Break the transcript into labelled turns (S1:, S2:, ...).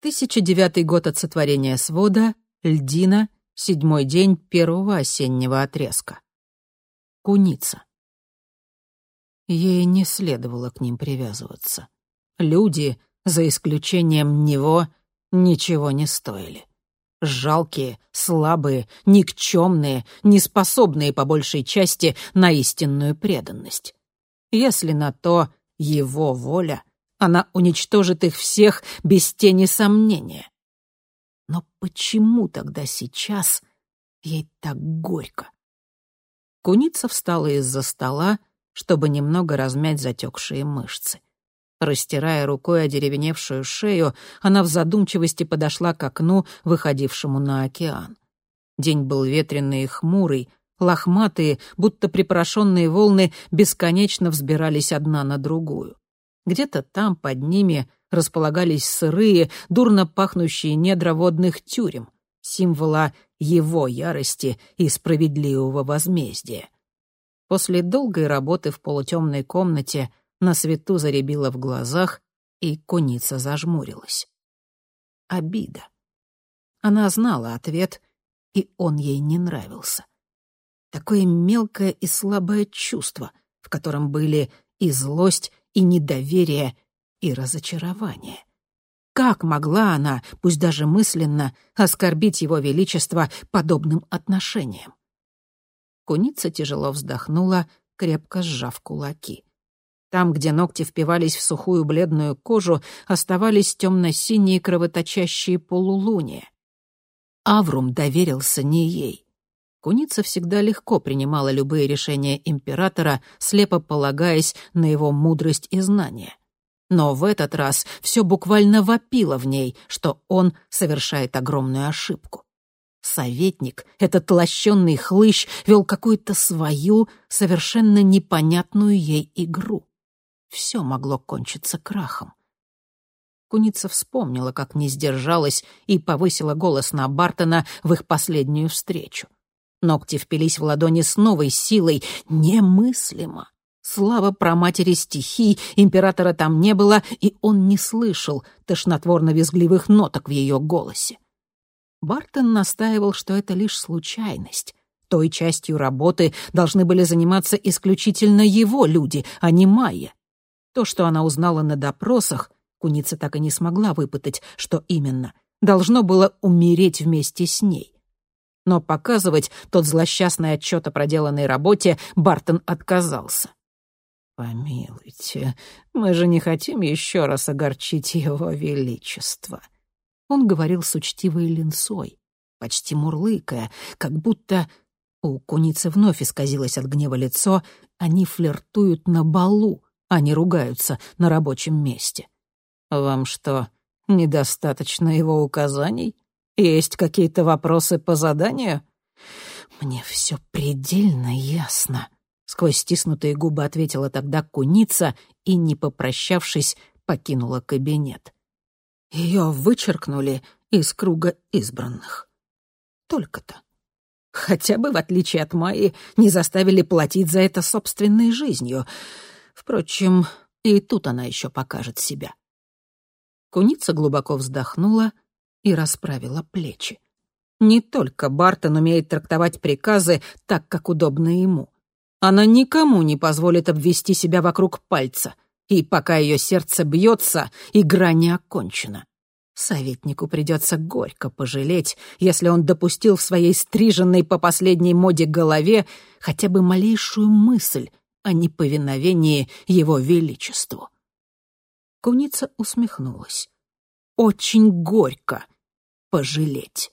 S1: 1009 год от сотворения свода, льдина, седьмой день первого осеннего отрезка. Куница. Ей не следовало к ним привязываться. Люди, за исключением него, ничего не стоили. Жалкие, слабые, никчемные, неспособные по большей части на истинную преданность. Если на то его воля, она уничтожит их всех без тени сомнения. Но почему тогда сейчас ей так горько? Куница встала из-за стола, чтобы немного размять затекшие мышцы. Растирая рукой одеревеневшую шею, она в задумчивости подошла к окну, выходившему на океан. День был ветреный и хмурый, лохматые, будто припорошенные волны бесконечно взбирались одна на другую. Где-то там, под ними, располагались сырые, дурно пахнущие недра водных тюрем, символа его ярости и справедливого возмездия. После долгой работы в полутемной комнате на свету заребило в глазах, и куница зажмурилась. Обида. Она знала ответ, и он ей не нравился. Такое мелкое и слабое чувство, в котором были и злость, и недоверие, и разочарование. Как могла она, пусть даже мысленно, оскорбить его величество подобным отношением? Куница тяжело вздохнула, крепко сжав кулаки. Там, где ногти впивались в сухую бледную кожу, оставались темно-синие кровоточащие полулуния. Аврум доверился не ей. Куница всегда легко принимала любые решения императора, слепо полагаясь на его мудрость и знания. Но в этот раз все буквально вопило в ней, что он совершает огромную ошибку. Советник, этот лощенный хлыщ, вел какую-то свою, совершенно непонятную ей игру. Все могло кончиться крахом. Куница вспомнила, как не сдержалась и повысила голос на Бартона в их последнюю встречу. Ногти впились в ладони с новой силой. Немыслимо. Слава про матери стихий, императора там не было, и он не слышал тошнотворно-визгливых ноток в ее голосе. Бартон настаивал, что это лишь случайность. Той частью работы должны были заниматься исключительно его люди, а не Майя. То, что она узнала на допросах, куница так и не смогла выпытать, что именно, должно было умереть вместе с ней но показывать тот злосчастный отчет о проделанной работе Бартон отказался. «Помилуйте, мы же не хотим еще раз огорчить его величество». Он говорил с учтивой линцой, почти мурлыкая, как будто... У куницы вновь исказилось от гнева лицо, они флиртуют на балу, а не ругаются на рабочем месте. «Вам что, недостаточно его указаний?» Есть какие-то вопросы по заданию?» «Мне все предельно ясно», — сквозь стиснутые губы ответила тогда куница и, не попрощавшись, покинула кабинет. Ее вычеркнули из круга избранных. Только-то. Хотя бы, в отличие от Майи, не заставили платить за это собственной жизнью. Впрочем, и тут она еще покажет себя. Куница глубоко вздохнула — и расправила плечи. Не только Бартон умеет трактовать приказы так, как удобно ему. Она никому не позволит обвести себя вокруг пальца, и пока ее сердце бьется, игра не окончена. Советнику придется горько пожалеть, если он допустил в своей стриженной по последней моде голове хотя бы малейшую мысль о неповиновении его величеству. Куница усмехнулась очень горько пожалеть.